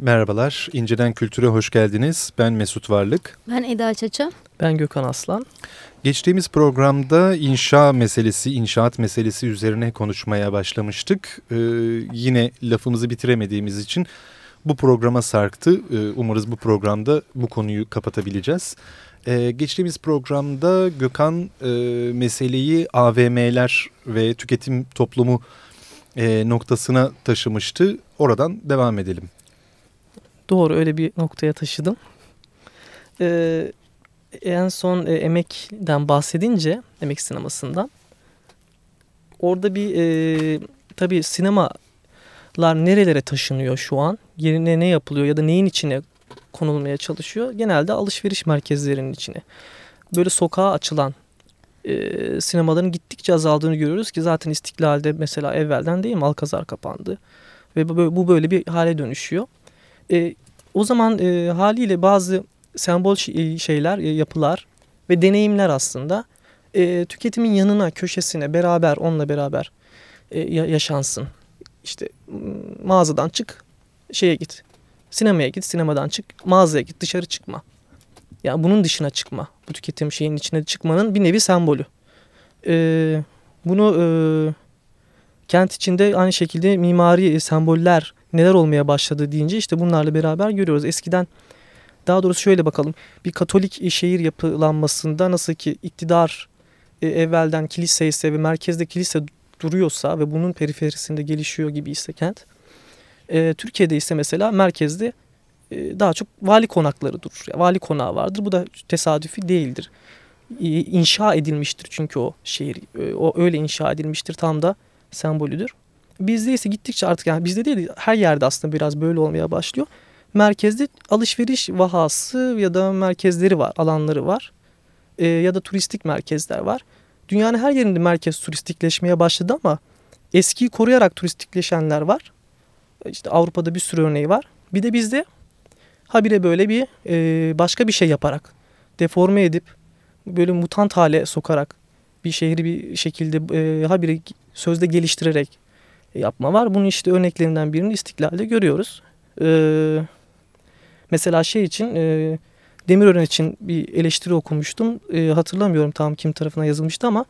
Merhabalar, İnceden Kültür'e hoş geldiniz. Ben Mesut Varlık. Ben Eda Çaça. Ben Gökhan Aslan. Geçtiğimiz programda inşa meselesi, inşaat meselesi üzerine konuşmaya başlamıştık. Ee, yine lafımızı bitiremediğimiz için bu programa sarktı. Ee, umarız bu programda bu konuyu kapatabileceğiz. Ee, geçtiğimiz programda Gökhan e, meseleyi AVM'ler ve tüketim toplumu e, noktasına taşımıştı. Oradan devam edelim. Doğru öyle bir noktaya taşıdım. Ee, en son e, emekten bahsedince, emek sinemasından. Orada bir e, tabii sinemalar nerelere taşınıyor şu an? Yerine ne yapılıyor ya da neyin içine konulmaya çalışıyor? Genelde alışveriş merkezlerinin içine. Böyle sokağa açılan e, sinemaların gittikçe azaldığını görüyoruz ki zaten İstiklal'de mesela evvelden değil mi Alkazar kapandı. Ve bu böyle bir hale dönüşüyor. E, o zaman e, haliyle bazı sembol e, şeyler, e, yapılar ve deneyimler aslında e, tüketimin yanına, köşesine beraber, onunla beraber e, yaşansın. İşte mağazadan çık, şeye git, sinemaya git, sinemadan çık, mağazaya git, dışarı çıkma. Yani bunun dışına çıkma, bu tüketim şeyin içine çıkmanın bir nevi sembolü. E, bunu e, kent içinde aynı şekilde mimari semboller neler olmaya başladı deyince işte bunlarla beraber görüyoruz. Eskiden daha doğrusu şöyle bakalım bir Katolik şehir yapılanmasında nasıl ki iktidar e, evvelden kilise ise ve merkezde kilise duruyorsa ve bunun periferisinde gelişiyor gibi ise kent. E, Türkiye'de ise mesela merkezde e, daha çok vali konakları durur. Yani vali konağı vardır. Bu da tesadüfi değildir. E, inşa edilmiştir çünkü o şehir. E, o öyle inşa edilmiştir tam da sembolüdür. Bizde ise gittikçe artık yani bizde değil her yerde aslında biraz böyle olmaya başlıyor. Merkezde alışveriş vahası ya da merkezleri var, alanları var. E, ya da turistik merkezler var. Dünyanın her yerinde merkez turistikleşmeye başladı ama eskiyi koruyarak turistikleşenler var. İşte Avrupa'da bir sürü örneği var. Bir de bizde habire böyle bir e, başka bir şey yaparak, deforme edip, böyle mutant hale sokarak bir şehri bir şekilde e, habire sözde geliştirerek yapma var. Bunun işte örneklerinden birini İstiklal'de görüyoruz. Ee, mesela şey için e, Demirören için bir eleştiri okumuştum. E, hatırlamıyorum tam kim tarafından yazılmıştı ama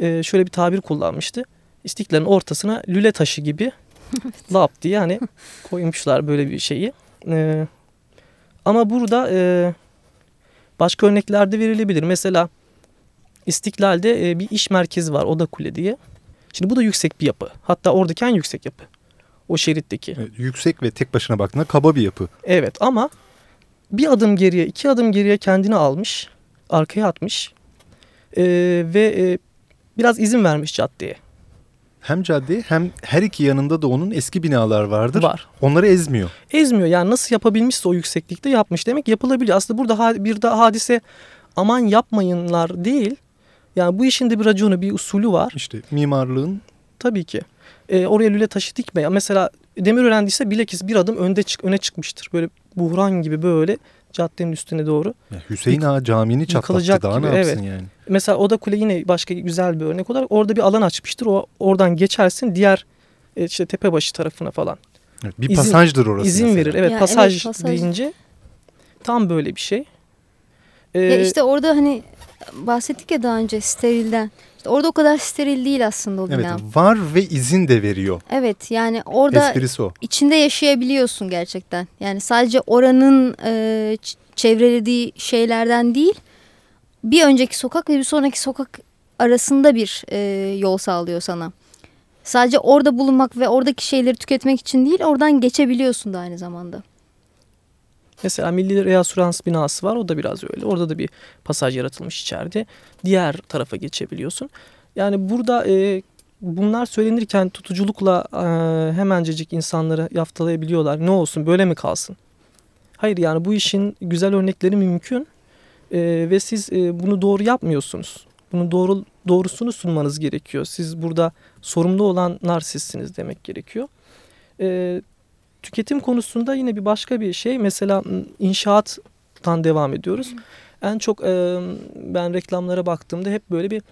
e, şöyle bir tabir kullanmıştı. İstiklal'in ortasına lüle taşı gibi lap diye yani koymuşlar böyle bir şeyi. E, ama burada e, başka örneklerde verilebilir. Mesela İstiklal'de e, bir iş merkezi var Oda Kule diye. Şimdi bu da yüksek bir yapı. Hatta oradaki en yüksek yapı. O şeritteki. Evet, yüksek ve tek başına baktığında kaba bir yapı. Evet ama bir adım geriye, iki adım geriye kendini almış. Arkaya atmış. Ee, ve e, biraz izin vermiş caddeye. Hem cadde hem her iki yanında da onun eski binalar vardır. Var. Onları ezmiyor. Ezmiyor yani nasıl yapabilmişse o yükseklikte yapmış. Demek yapılabiliyor. Aslında burada bir daha hadise aman yapmayınlar değil. Yani bu işin de bir raconu, bir usulü var. İşte mimarlığın. Tabii ki. E, oraya lüle taşı dikme. Mesela demir öğrendiyse bilakis bir adım önde çık, öne çıkmıştır. Böyle buhran gibi böyle caddenin üstüne doğru. Ya Hüseyin Ağa Camii'ni çatlattı daha gibi, ne yapsın evet. yani. Mesela Oda Kule yine başka güzel bir örnek olarak orada bir alan açmıştır. O oradan geçersin diğer e, işte tepebaşı tarafına falan. Evet, bir izin, pasajdır orası. İzin mesela. verir. Evet, ya pasaj, evet pasaj deyince tam böyle bir şey. Ee, ya işte orada hani bahsettik ya daha önce sterilden. İşte orada o kadar steril değil aslında o bina. Evet var ve izin de veriyor. Evet yani orada içinde yaşayabiliyorsun gerçekten. Yani sadece oranın e, çevrelediği şeylerden değil bir önceki sokak ve bir sonraki sokak arasında bir e, yol sağlıyor sana. Sadece orada bulunmak ve oradaki şeyleri tüketmek için değil oradan geçebiliyorsun da aynı zamanda. Mesela Milli Reasurans binası var. O da biraz öyle. Orada da bir pasaj yaratılmış içeride. Diğer tarafa geçebiliyorsun. Yani burada e, bunlar söylenirken tutuculukla e, hemencecik insanları yaftalayabiliyorlar. Ne olsun böyle mi kalsın? Hayır yani bu işin güzel örnekleri mümkün. E, ve siz e, bunu doğru yapmıyorsunuz. Bunu doğru doğrusunu sunmanız gerekiyor. Siz burada sorumlu olanlar sizsiniz demek gerekiyor. E, Tüketim konusunda yine bir başka bir şey. Mesela inşaattan devam ediyoruz. En çok e, ben reklamlara baktığımda hep böyle bir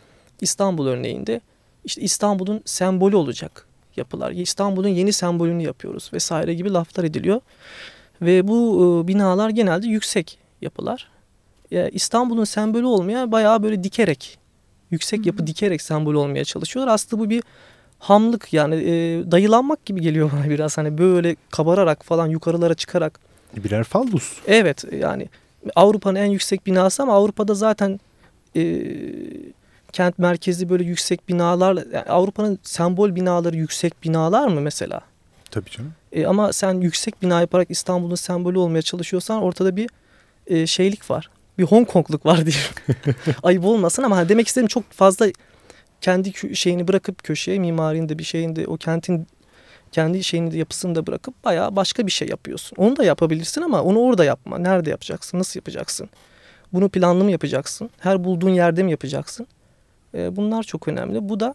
İstanbul örneğinde işte İstanbul'un sembolü olacak yapılar. İstanbul'un yeni sembolünü yapıyoruz vesaire gibi laflar ediliyor. Ve bu e, binalar genelde yüksek yapılar. E, İstanbul'un sembolü olmaya bayağı böyle dikerek, yüksek yapı dikerek sembol olmaya çalışıyorlar. Aslında bu bir hamlık yani e, dayılanmak gibi geliyor bana biraz. Hani böyle kabararak falan yukarılara çıkarak. Birer fallus. Evet yani Avrupa'nın en yüksek binası ama Avrupa'da zaten e, kent merkezi böyle yüksek binalar yani Avrupa'nın sembol binaları yüksek binalar mı mesela? Tabii canım. E, ama sen yüksek bina yaparak İstanbul'un sembolü olmaya çalışıyorsan ortada bir e, şeylik var. Bir Hong Kongluk var diyeyim. Ayıp olmasın ama hani demek istedim çok fazla kendi şeyini bırakıp köşeye mimarinde bir şeyinde o kentin kendi şeyini de yapısını da bırakıp bayağı başka bir şey yapıyorsun. Onu da yapabilirsin ama onu orada yapma. Nerede yapacaksın? Nasıl yapacaksın? Bunu planlı mı yapacaksın? Her bulduğun yerde mi yapacaksın? E, bunlar çok önemli. Bu da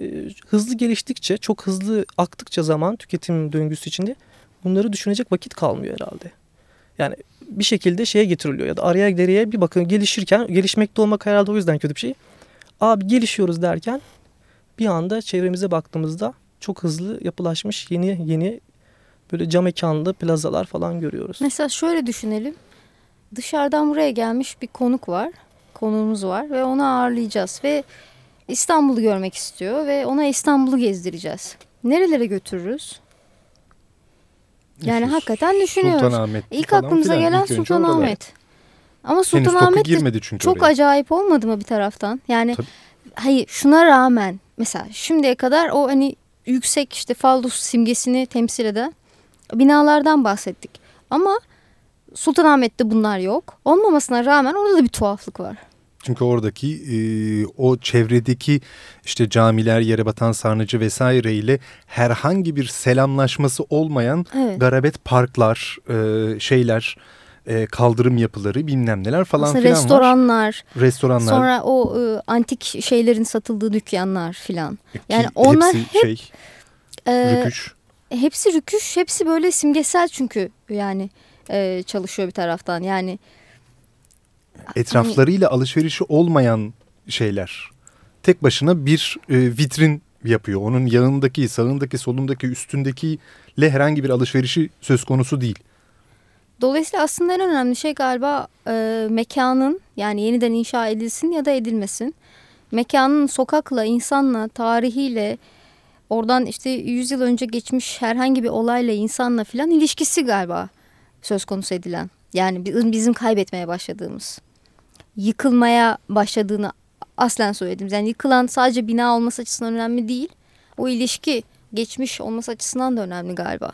e, hızlı geliştikçe, çok hızlı aktıkça zaman tüketim döngüsü içinde bunları düşünecek vakit kalmıyor herhalde. Yani bir şekilde şeye getiriliyor ya da araya deriye bir bakın gelişirken gelişmekte olmak herhalde o yüzden kötü bir şey. Abi gelişiyoruz derken bir anda çevremize baktığımızda çok hızlı yapılaşmış yeni yeni böyle cam mekanlı plazalar falan görüyoruz. Mesela şöyle düşünelim. Dışarıdan buraya gelmiş bir konuk var. Konuğumuz var ve onu ağırlayacağız ve İstanbul'u görmek istiyor ve ona İstanbul'u gezdireceğiz. Nerelere götürürüz? Yani işte, hakikaten düşünüyoruz. Sultanahmet İlk aklımıza gelen Sultanahmet. Ama Sultanahmet girmedi çünkü çok oraya. acayip olmadı mı bir taraftan? Yani Tabii. hayır şuna rağmen mesela şimdiye kadar o hani yüksek işte faldus simgesini temsil eden binalardan bahsettik. Ama Sultanahmet'te bunlar yok. Olmamasına rağmen orada da bir tuhaflık var. Çünkü oradaki e, o çevredeki işte camiler, yere batan sarnıcı vesaire ile herhangi bir selamlaşması olmayan evet. garabet parklar, e, şeyler, e, kaldırım yapıları bilmem neler falan Aslında filan restoranlar, var. Restoranlar. Sonra o e, antik şeylerin satıldığı dükkanlar filan. Yani Ki, onlar hepsi hep şey, e, rüküş. Hepsi rüküş, hepsi böyle simgesel çünkü yani e, çalışıyor bir taraftan. Yani etraflarıyla alışverişi olmayan şeyler. Tek başına bir e, vitrin yapıyor. Onun yanındaki, sağındaki, solundaki, üstündekiyle herhangi bir alışverişi söz konusu değil. Dolayısıyla aslında en önemli şey galiba e, mekanın yani yeniden inşa edilsin ya da edilmesin. Mekanın sokakla, insanla, tarihiyle, oradan işte 100 yıl önce geçmiş herhangi bir olayla, insanla filan ilişkisi galiba söz konusu edilen. Yani bizim kaybetmeye başladığımız, yıkılmaya başladığını aslen söyledim. Yani yıkılan sadece bina olması açısından önemli değil. O ilişki geçmiş olması açısından da önemli galiba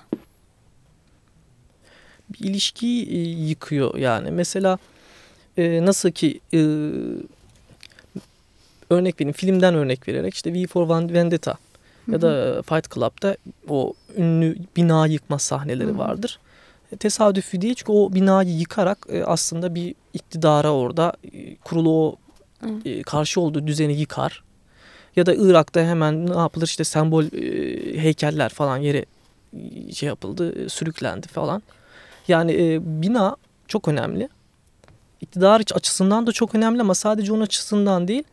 bir ilişkiyi e, yıkıyor yani. Mesela e, nasıl ki e, örnek vereyim filmden örnek vererek işte V for Vendetta ya da Fight Club'da o ünlü bina yıkma sahneleri vardır. E, tesadüfi değil çünkü o binayı yıkarak e, aslında bir iktidara orada e, kurulu o karşı olduğu düzeni yıkar. Ya da Irak'ta hemen ne yapılır işte sembol heykeller falan yere şey yapıldı, sürüklendi falan. Yani e, bina çok önemli. İktidar açısından da çok önemli ama sadece onun açısından değil.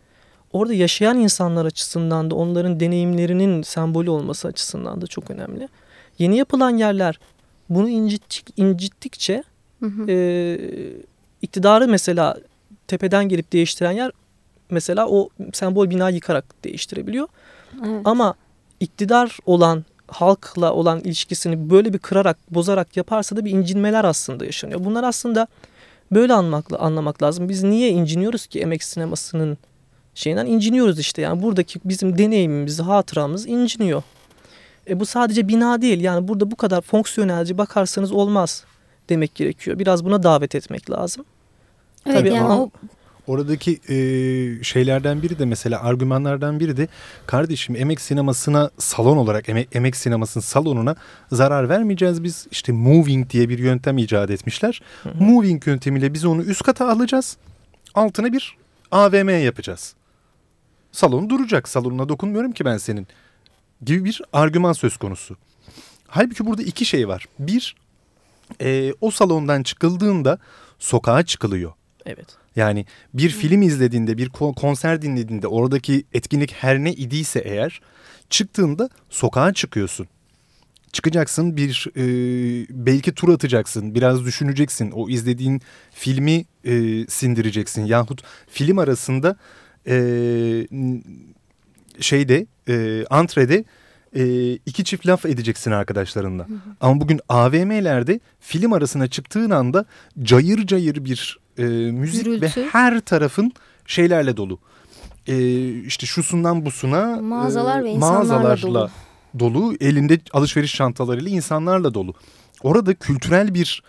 Orada yaşayan insanlar açısından da onların deneyimlerinin sembolü olması açısından da çok önemli. Yeni yapılan yerler bunu incittik, incittikçe hı hı. E, iktidarı mesela tepeden gelip değiştiren yer mesela o sembol bina yıkarak değiştirebiliyor. Evet. Ama iktidar olan halkla olan ilişkisini böyle bir kırarak, bozarak yaparsa da bir incinmeler aslında yaşanıyor. Bunlar aslında böyle anlamak, anlamak lazım. Biz niye inciniyoruz ki emek sinemasının şeyinden? inciniyoruz işte yani buradaki bizim deneyimimiz, hatıramız inciniyor. E bu sadece bina değil yani burada bu kadar fonksiyonelce bakarsanız olmaz demek gerekiyor. Biraz buna davet etmek lazım. Evet Tabii yani o Oradaki e, şeylerden biri de mesela argümanlardan biri de kardeşim emek sinemasına salon olarak emek, emek sinemasının salonuna zarar vermeyeceğiz biz. işte moving diye bir yöntem icat etmişler. Hı hı. Moving yöntemiyle biz onu üst kata alacağız. Altına bir AVM yapacağız. Salon duracak. Salonuna dokunmuyorum ki ben senin. Gibi bir argüman söz konusu. Halbuki burada iki şey var. Bir, e, o salondan çıkıldığında sokağa çıkılıyor. Evet. Yani bir film izlediğinde, bir konser dinlediğinde oradaki etkinlik her ne idiyse eğer çıktığında sokağa çıkıyorsun. çıkacaksın bir e, belki tur atacaksın biraz düşüneceksin o izlediğin filmi e, sindireceksin yahut film arasında e, şeyde e, antrede e, iki çift laf edeceksin arkadaşlarınla. Hı hı. Ama bugün AVM'lerde film arasına çıktığın anda cayır cayır bir e, müzik Gürültü. ve her tarafın şeylerle dolu. E, işte şusundan busuna mağazalar e, ve mağazalarla dolu. dolu. Elinde alışveriş çantalarıyla insanlarla dolu. Orada kültürel bir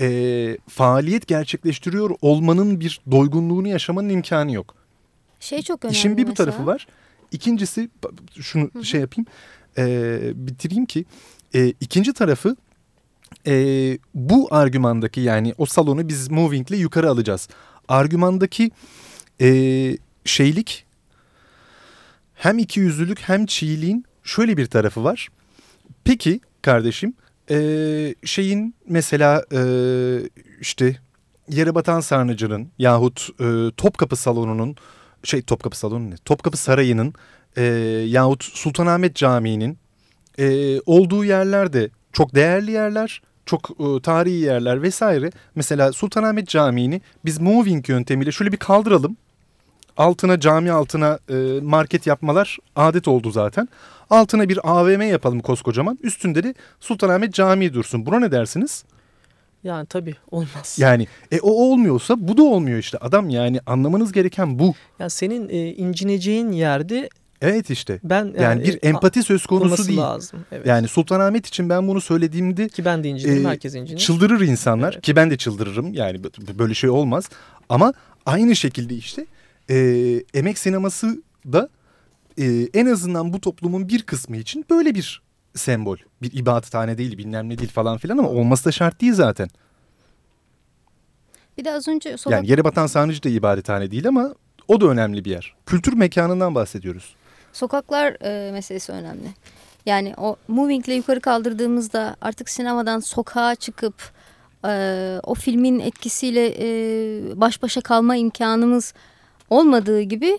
e, faaliyet gerçekleştiriyor olmanın bir doygunluğunu yaşamanın imkanı yok. Şey çok önemli İşin bir bu tarafı var. İkincisi şunu Hı -hı. şey yapayım e, bitireyim ki e, ikinci tarafı e, bu argümandaki yani o salonu biz moving ile yukarı alacağız. Argümandaki e, şeylik hem iki yüzlülük hem çiğliğin şöyle bir tarafı var. Peki kardeşim e, şeyin mesela e, işte yere batan sarnıcının yahut e, Topkapı salonunun şey Topkapı salonu ne? Topkapı Sarayı'nın e, yahut Sultanahmet Camii'nin e, olduğu yerler de çok değerli yerler, çok e, tarihi yerler vesaire. Mesela Sultanahmet Camii'ni biz moving yöntemiyle şöyle bir kaldıralım. Altına cami altına e, market yapmalar adet oldu zaten. Altına bir AVM yapalım koskocaman. Üstünde de Sultanahmet Camii dursun. Buna ne dersiniz? Yani tabii olmaz. Yani e, o olmuyorsa bu da olmuyor işte. Adam yani anlamanız gereken bu. Ya senin e, incineceğin yerde Evet işte. Ben yani, yani bir empati söz konusu değil. Lazım. Evet. Yani Sultanahmet için ben bunu söylediğimde ki ben de incinirim, e, herkes incinir. Çıldırır insanlar evet. ki ben de çıldırırım. Yani böyle şey olmaz. Ama aynı şekilde işte e, emek sineması da e, en azından bu toplumun bir kısmı için böyle bir sembol. Bir ibadethane değil, bilmem ne değil falan filan ama olması da şart değil zaten. Bir de az önce sokak... Yani yere batan sarnıcı da ibadethane değil ama o da önemli bir yer. Kültür mekanından bahsediyoruz. Sokaklar e, meselesi önemli. Yani o moving ile yukarı kaldırdığımızda artık sinemadan sokağa çıkıp e, o filmin etkisiyle e, baş başa kalma imkanımız olmadığı gibi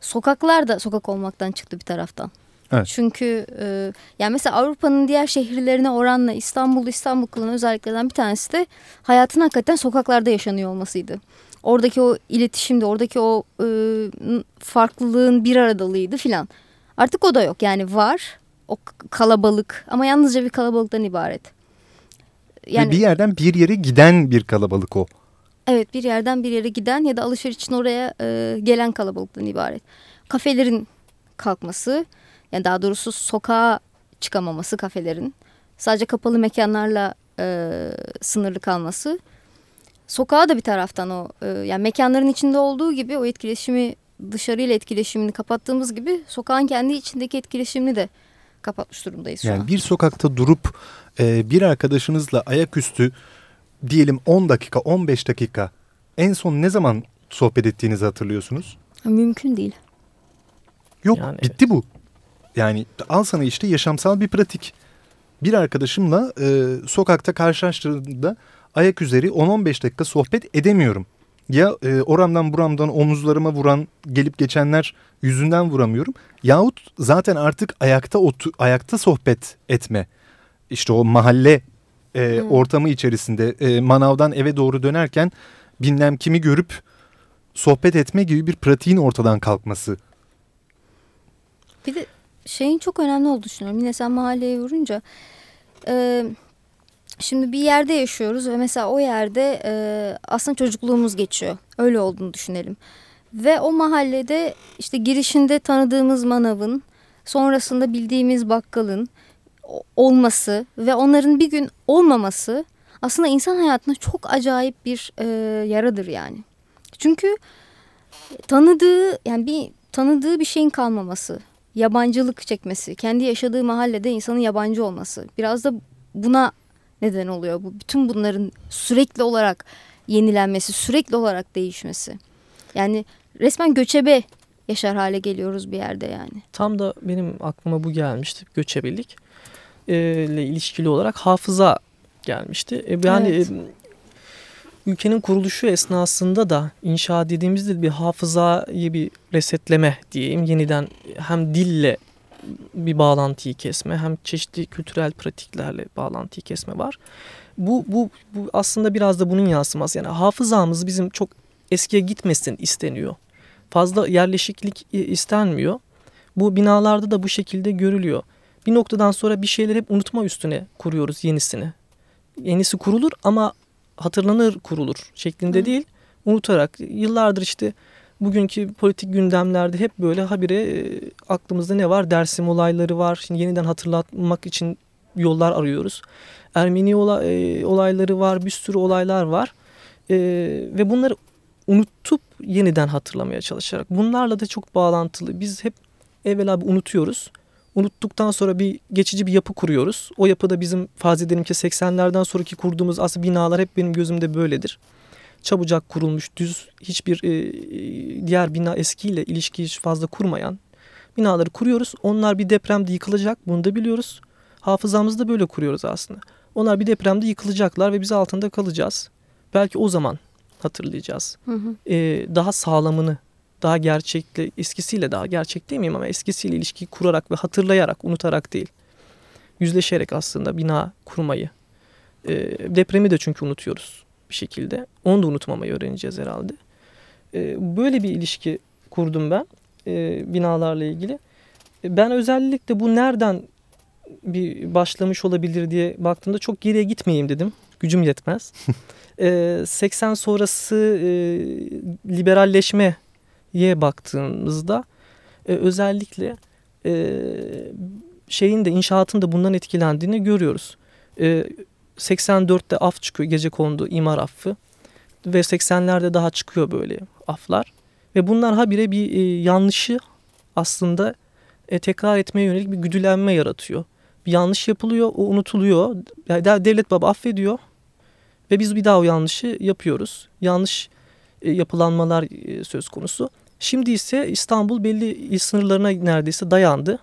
sokaklar da sokak olmaktan çıktı bir taraftan. Evet. Çünkü e, yani mesela Avrupa'nın diğer şehirlerine oranla İstanbul İstanbul kılan özelliklerden bir tanesi de hayatın hakikaten sokaklarda yaşanıyor olmasıydı oradaki o iletişimde oradaki o e, farklılığın bir aradalığıydı filan. Artık o da yok yani var o kalabalık ama yalnızca bir kalabalıktan ibaret. Yani, Ve bir yerden bir yere giden bir kalabalık o. Evet bir yerden bir yere giden ya da alışveriş için oraya e, gelen kalabalıktan ibaret. Kafelerin kalkması yani daha doğrusu sokağa çıkamaması kafelerin sadece kapalı mekanlarla e, sınırlı kalması sokağa da bir taraftan o e, yani mekanların içinde olduğu gibi o etkileşimi dışarıyla etkileşimini kapattığımız gibi sokağın kendi içindeki etkileşimini de kapatmış durumdayız şu yani an. bir sokakta durup e, bir arkadaşınızla ayaküstü diyelim 10 dakika 15 dakika en son ne zaman sohbet ettiğinizi hatırlıyorsunuz? Mümkün değil. Yok yani bitti evet. bu. Yani al sana işte yaşamsal bir pratik. Bir arkadaşımla e, sokakta karşılaştığında ayak üzeri 10-15 dakika sohbet edemiyorum. Ya e, oramdan buramdan omuzlarıma vuran gelip geçenler yüzünden vuramıyorum. Yahut zaten artık ayakta otu, ayakta sohbet etme. İşte o mahalle e, hmm. ortamı içerisinde e, manavdan eve doğru dönerken bilmem kimi görüp sohbet etme gibi bir pratiğin ortadan kalkması. Bir de şeyin çok önemli olduğunu düşünüyorum. Yine sen mahalleye vurunca e, Şimdi bir yerde yaşıyoruz ve mesela o yerde e, aslında çocukluğumuz geçiyor. Öyle olduğunu düşünelim. Ve o mahallede işte girişinde tanıdığımız manavın, sonrasında bildiğimiz bakkalın olması ve onların bir gün olmaması aslında insan hayatına çok acayip bir e, yaradır yani. Çünkü tanıdığı yani bir tanıdığı bir şeyin kalmaması, yabancılık çekmesi, kendi yaşadığı mahallede insanın yabancı olması biraz da buna neden oluyor. Bu bütün bunların sürekli olarak yenilenmesi, sürekli olarak değişmesi. Yani resmen göçebe yaşar hale geliyoruz bir yerde yani. Tam da benim aklıma bu gelmişti. Göçebelik e, ile ilişkili olarak hafıza gelmişti. E, yani evet. e, ülkenin kuruluşu esnasında da inşa dediğimizde bir hafızayı bir resetleme diyeyim. Yeniden hem dille bir bağlantıyı kesme hem çeşitli kültürel pratiklerle bağlantıyı kesme var. Bu, bu, bu aslında biraz da bunun yansıması. Yani hafızamız bizim çok eskiye gitmesin isteniyor. Fazla yerleşiklik istenmiyor. Bu binalarda da bu şekilde görülüyor. Bir noktadan sonra bir şeyleri hep unutma üstüne kuruyoruz yenisini. Yenisi kurulur ama hatırlanır kurulur şeklinde Hı. değil. Unutarak yıllardır işte bugünkü politik gündemlerde hep böyle habire e, aklımızda ne var? Dersim olayları var. Şimdi yeniden hatırlatmak için yollar arıyoruz. Ermeni e, olayları var, bir sürü olaylar var. E, ve bunları unutup yeniden hatırlamaya çalışarak. Bunlarla da çok bağlantılı. Biz hep evvela unutuyoruz. Unuttuktan sonra bir geçici bir yapı kuruyoruz. O yapıda bizim farz edelim ki 80'lerden sonraki kurduğumuz aslında binalar hep benim gözümde böyledir. Çabucak kurulmuş, düz hiçbir e, diğer bina eskiyle ilişki hiç fazla kurmayan binaları kuruyoruz. Onlar bir depremde yıkılacak bunu da biliyoruz. Hafızamızı da böyle kuruyoruz aslında. Onlar bir depremde yıkılacaklar ve biz altında kalacağız. Belki o zaman hatırlayacağız. Hı hı. Ee, daha sağlamını, daha gerçekle, eskisiyle daha gerçek değil miyim ama eskisiyle ilişki kurarak ve hatırlayarak, unutarak değil. Yüzleşerek aslında bina kurmayı. Ee, depremi de çünkü unutuyoruz bir şekilde. Onu da unutmamayı öğreneceğiz herhalde. Ee, böyle bir ilişki kurdum ben e, binalarla ilgili. Ben özellikle bu nereden bir başlamış olabilir diye baktığımda çok geriye gitmeyeyim dedim. Gücüm yetmez. e, 80 sonrası e, liberalleşmeye baktığımızda e, özellikle e, şeyin de inşaatın da bundan etkilendiğini görüyoruz. E, 84'te af çıkıyor gece kondu imar affı ve 80'lerde daha çıkıyor böyle aflar ve bunlar habire bir e, yanlışı aslında e, tekrar etmeye yönelik bir güdülenme yaratıyor bir yanlış yapılıyor, o unutuluyor. Yani devlet baba affediyor ve biz bir daha o yanlışı yapıyoruz. Yanlış e, yapılanmalar e, söz konusu. Şimdi ise İstanbul belli sınırlarına neredeyse dayandı.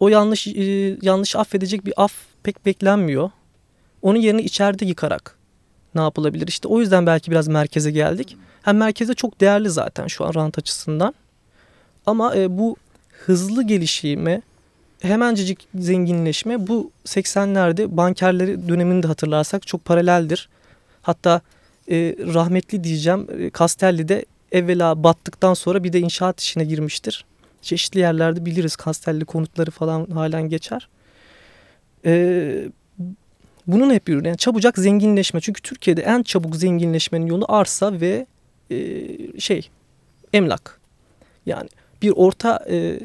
O yanlış e, yanlış affedecek bir af pek beklenmiyor. Onun yerini içeride yıkarak ne yapılabilir? İşte o yüzden belki biraz merkeze geldik. Hem merkeze çok değerli zaten şu an rant açısından. Ama e, bu hızlı gelişime hemencecik zenginleşme bu 80'lerde bankerleri dönemini de hatırlarsak çok paraleldir. Hatta e, rahmetli diyeceğim e, Castelli'de evvela battıktan sonra bir de inşaat işine girmiştir. Çeşitli yerlerde biliriz Castelli konutları falan halen geçer. E, bunun hep ürünü. Yani çabucak zenginleşme. Çünkü Türkiye'de en çabuk zenginleşmenin yolu arsa ve e, şey emlak. Yani bir orta e,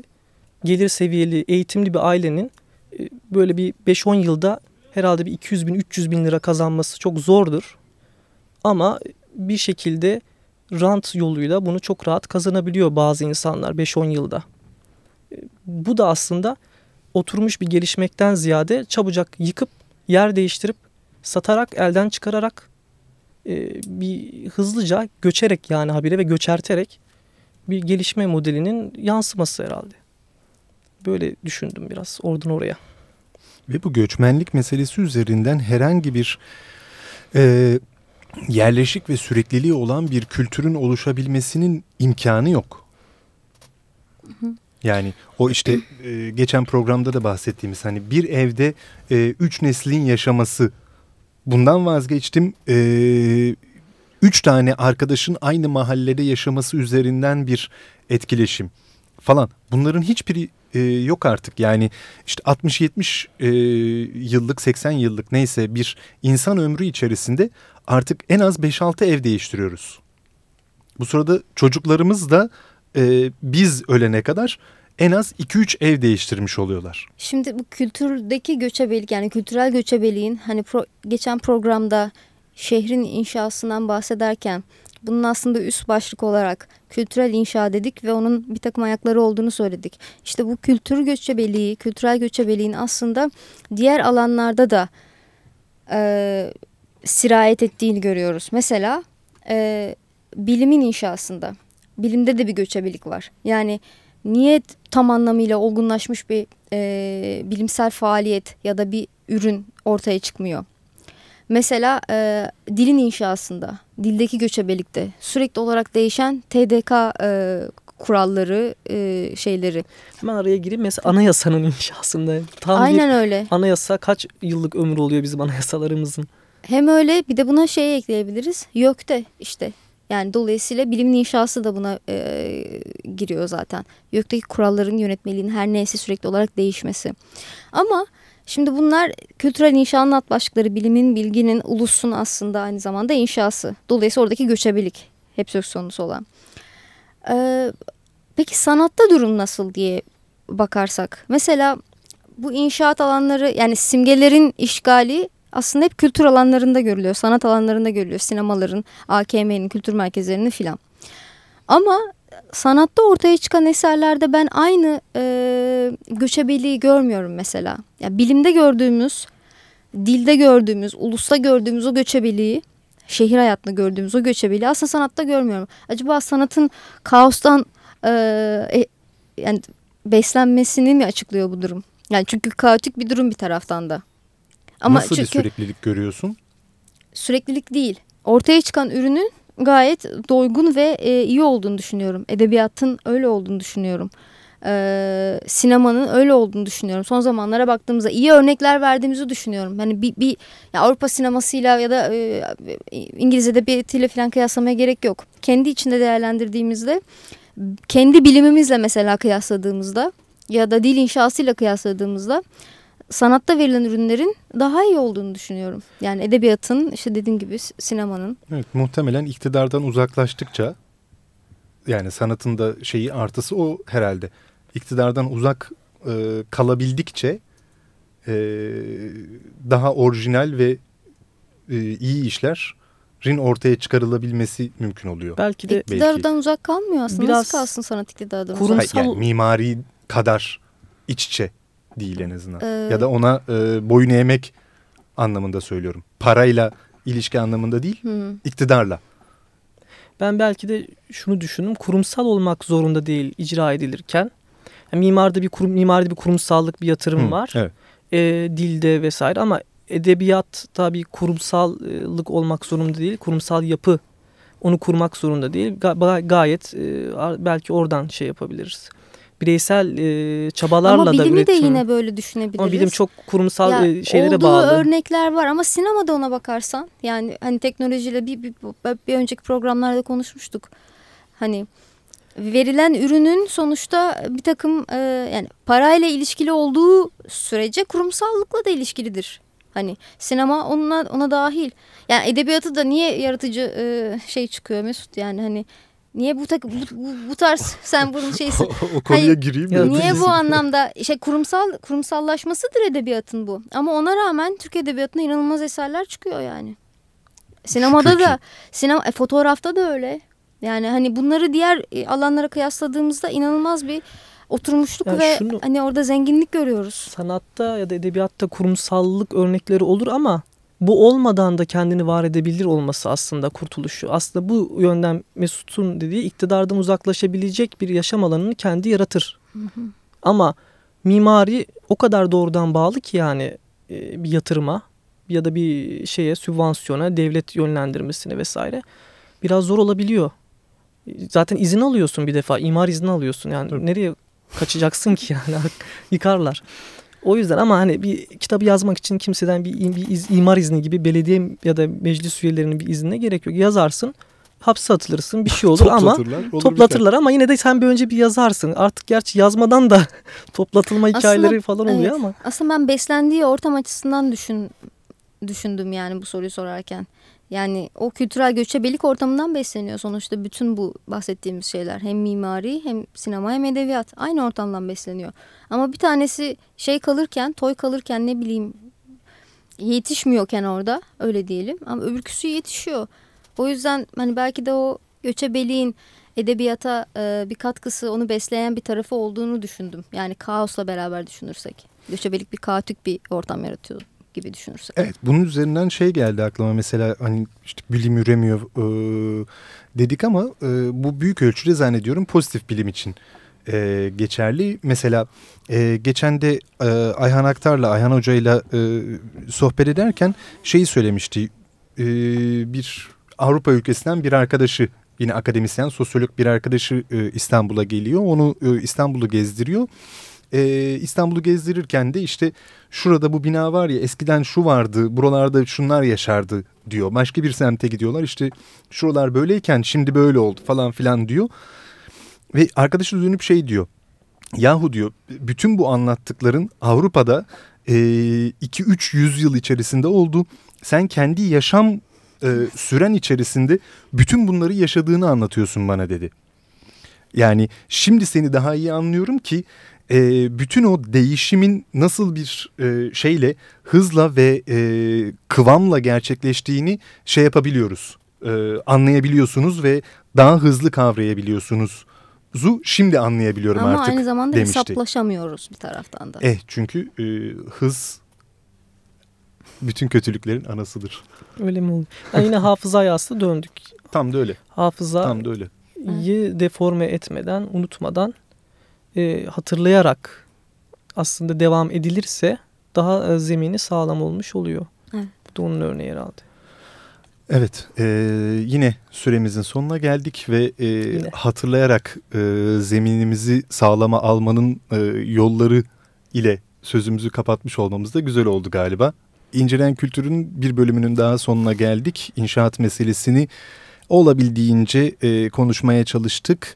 gelir seviyeli, eğitimli bir ailenin e, böyle bir 5-10 yılda herhalde bir 200 bin, 300 bin lira kazanması çok zordur. Ama bir şekilde rant yoluyla bunu çok rahat kazanabiliyor bazı insanlar 5-10 yılda. E, bu da aslında oturmuş bir gelişmekten ziyade çabucak yıkıp yer değiştirip satarak elden çıkararak e, bir hızlıca göçerek yani habire ve göçerterek bir gelişme modelinin yansıması herhalde. Böyle düşündüm biraz oradan oraya. Ve bu göçmenlik meselesi üzerinden herhangi bir e, yerleşik ve sürekliliği olan bir kültürün oluşabilmesinin imkanı yok. Yani o işte e, geçen programda da bahsettiğimiz hani bir evde e, üç neslin yaşaması bundan vazgeçtim. E, üç tane arkadaşın aynı mahallede yaşaması üzerinden bir etkileşim falan. Bunların hiçbiri e, yok artık. Yani işte 60-70 e, yıllık 80 yıllık neyse bir insan ömrü içerisinde artık en az 5-6 ev değiştiriyoruz. Bu sırada çocuklarımız da e, biz ölene kadar en az 2-3 ev değiştirmiş oluyorlar. Şimdi bu kültürdeki göçebelik yani kültürel göçebeliğin hani pro, geçen programda şehrin inşasından bahsederken bunun aslında üst başlık olarak kültürel inşa dedik ve onun bir takım ayakları olduğunu söyledik. İşte bu kültür göçebeliği, kültürel göçebeliğin aslında diğer alanlarda da e, sirayet ettiğini görüyoruz. Mesela e, bilimin inşasında, bilimde de bir göçebelik var. Yani niye tam anlamıyla olgunlaşmış bir e, bilimsel faaliyet ya da bir ürün ortaya çıkmıyor? Mesela e, dilin inşasında, dildeki göçebelikte sürekli olarak değişen TDK e, kuralları, e, şeyleri. Hemen araya gireyim. Mesela anayasanın inşasında. Tam Aynen öyle. Anayasa kaç yıllık ömür oluyor bizim anayasalarımızın? Hem öyle bir de buna şey ekleyebiliriz. YÖK'te işte. Yani dolayısıyla bilimin inşası da buna e, giriyor zaten. YÖK'teki kuralların yönetmeliğin her neyse sürekli olarak değişmesi. Ama şimdi bunlar kültürel inşanın alt başlıkları bilimin, bilginin, ulusun aslında aynı zamanda inşası. Dolayısıyla oradaki göçebelik hep söz konusu olan. Ee, peki sanatta durum nasıl diye bakarsak. Mesela bu inşaat alanları yani simgelerin işgali aslında hep kültür alanlarında görülüyor. Sanat alanlarında görülüyor. Sinemaların, AKM'nin, kültür merkezlerinin filan. Ama sanatta ortaya çıkan eserlerde ben aynı e, göçebeliği görmüyorum mesela. Yani bilimde gördüğümüz, dilde gördüğümüz, ulusta gördüğümüz o göçebeliği, şehir hayatında gördüğümüz o göçebeliği aslında sanatta görmüyorum. Acaba sanatın kaostan e, yani beslenmesini mi açıklıyor bu durum? Yani çünkü kaotik bir durum bir taraftan da. Ama Nasıl çünkü, bir süreklilik görüyorsun? Süreklilik değil. Ortaya çıkan ürünün gayet doygun ve e, iyi olduğunu düşünüyorum. Edebiyatın öyle olduğunu düşünüyorum. Ee, sinemanın öyle olduğunu düşünüyorum. Son zamanlara baktığımızda iyi örnekler verdiğimizi düşünüyorum. Hani bir, bir ya Avrupa sinemasıyla ya da e, İngiliz edebiyatıyla falan kıyaslamaya gerek yok. Kendi içinde değerlendirdiğimizde kendi bilimimizle mesela kıyasladığımızda ya da dil inşasıyla kıyasladığımızda sanatta verilen ürünlerin daha iyi olduğunu düşünüyorum. Yani edebiyatın işte dediğim gibi sinemanın. Evet muhtemelen iktidardan uzaklaştıkça yani sanatın da şeyi artısı o herhalde. İktidardan uzak e, kalabildikçe e, daha orijinal ve e, iyi işlerin ortaya çıkarılabilmesi mümkün oluyor. Belki de iktidardan belki. uzak kalmıyor aslında. Biraz Nasıl kalsın sanat iktidardan kurumsal... uzak? Yani mimari kadar iç içe değil en azından. Ee, ya da ona e, boyun eğmek anlamında söylüyorum. Parayla ilişki anlamında değil, hı. iktidarla. Ben belki de şunu düşündüm. Kurumsal olmak zorunda değil icra edilirken. Yani mimarda bir kurum, mimaride bir kurumsallık, bir yatırım hı, var. Evet. E, dilde vesaire ama edebiyatta bir kurumsallık olmak zorunda değil. Kurumsal yapı onu kurmak zorunda değil. Ga gayet e, belki oradan şey yapabiliriz bireysel e, çabalarla ama da üretim. Ama bilimi de yine böyle düşünebiliriz. Ama bilim çok kurumsal ya, e, şeylere olduğu bağlı. Olduğu örnekler var ama sinemada ona bakarsan yani hani teknolojiyle bir, bir, bir önceki programlarda konuşmuştuk. Hani verilen ürünün sonuçta bir takım e, yani parayla ilişkili olduğu sürece kurumsallıkla da ilişkilidir. Hani sinema ona ona dahil. Yani edebiyatı da niye yaratıcı e, şey çıkıyor Mesut yani hani Niye bu, tak, bu, bu, bu tarz sen bunun şeysi... o konuya Hayır, gireyim mi? Niye bu anlamda şey kurumsal kurumsallaşmasıdır edebiyatın bu. Ama ona rağmen Türk edebiyatına inanılmaz eserler çıkıyor yani. Sinemada da sinema e, fotoğrafta da öyle. Yani hani bunları diğer e, alanlara kıyasladığımızda inanılmaz bir oturmuşluk yani ve şunu, hani orada zenginlik görüyoruz. Sanatta ya da edebiyatta kurumsallık örnekleri olur ama bu olmadan da kendini var edebilir olması aslında kurtuluşu. Aslında bu yönden Mesut'un dediği iktidardan uzaklaşabilecek bir yaşam alanını kendi yaratır. Hı hı. Ama mimari o kadar doğrudan bağlı ki yani e, bir yatırıma ya da bir şeye sübvansiyona, devlet yönlendirmesine vesaire biraz zor olabiliyor. Zaten izin alıyorsun bir defa, imar izni alıyorsun. Yani Tabii. nereye kaçacaksın ki yani yıkarlar. O yüzden ama hani bir kitabı yazmak için kimseden bir, bir iz, imar izni gibi belediye ya da meclis üyelerinin bir iznine gerek yok. Yazarsın hapse atılırsın bir şey olur ama toplatırlar ama yine de sen bir önce bir yazarsın. Artık gerçi yazmadan da toplatılma hikayeleri aslında, falan oluyor evet, ama. Aslında ben beslendiği ortam açısından düşün düşündüm yani bu soruyu sorarken. Yani o kültürel göçebelik ortamından besleniyor sonuçta bütün bu bahsettiğimiz şeyler. Hem mimari hem sinema hem edebiyat aynı ortamdan besleniyor. Ama bir tanesi şey kalırken, toy kalırken ne bileyim yetişmiyorken orada öyle diyelim. Ama öbürküsü yetişiyor. O yüzden hani belki de o göçebeliğin edebiyata e, bir katkısı onu besleyen bir tarafı olduğunu düşündüm. Yani kaosla beraber düşünürsek. Göçebelik bir kaotik bir ortam yaratıyor gibi düşünürsek. Evet bunun üzerinden şey geldi aklıma mesela hani işte bilim üremiyor e, dedik ama e, bu büyük ölçüde zannediyorum pozitif bilim için e, geçerli. Mesela e, geçen de e, Ayhan Aktar'la Ayhan Hoca'yla e, sohbet ederken şeyi söylemişti. E, bir Avrupa ülkesinden bir arkadaşı Yine akademisyen, sosyolog bir arkadaşı e, İstanbul'a geliyor. Onu e, İstanbul'u gezdiriyor. E, İstanbul'u gezdirirken de işte şurada bu bina var ya eskiden şu vardı, buralarda şunlar yaşardı diyor. Başka bir semte gidiyorlar işte şuralar böyleyken şimdi böyle oldu falan filan diyor. Ve arkadaşı dönüp şey diyor. Yahu diyor bütün bu anlattıkların Avrupa'da 2-3 e, yüzyıl içerisinde oldu. Sen kendi yaşam e, süren içerisinde bütün bunları yaşadığını anlatıyorsun bana dedi. Yani şimdi seni daha iyi anlıyorum ki e, bütün o değişimin nasıl bir e, şeyle hızla ve e, kıvamla gerçekleştiğini şey yapabiliyoruz. E, anlayabiliyorsunuz ve daha hızlı kavrayabiliyorsunuz. Zu şimdi anlayabiliyorum Ama artık Ama aynı zamanda demişti. hesaplaşamıyoruz bir taraftan da. Eh çünkü e, hız bütün kötülüklerin anasıdır. Öyle mi oldu? Yani yine hafızaya aslında döndük. Tam da öyle. Hafıza Tam da öyle. deforme etmeden, unutmadan e, hatırlayarak aslında devam edilirse daha e, zemini sağlam olmuş oluyor. Evet. Bu da onun örneği herhalde. Evet e, yine süremizin sonuna geldik ve e, hatırlayarak e, zeminimizi sağlama almanın e, yolları ile sözümüzü kapatmış olmamız da güzel oldu galiba. İncelen Kültür'ün bir bölümünün daha sonuna geldik. İnşaat meselesini olabildiğince e, konuşmaya çalıştık.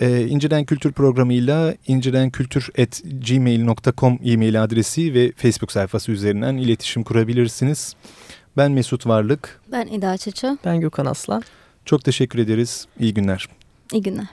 E, İncelen Kültür programıyla incelenkültür.gmail.com e-mail adresi ve Facebook sayfası üzerinden iletişim kurabilirsiniz. Ben Mesut Varlık. Ben Eda Çeçe. Ben Gökhan Aslan. Çok teşekkür ederiz. İyi günler. İyi günler.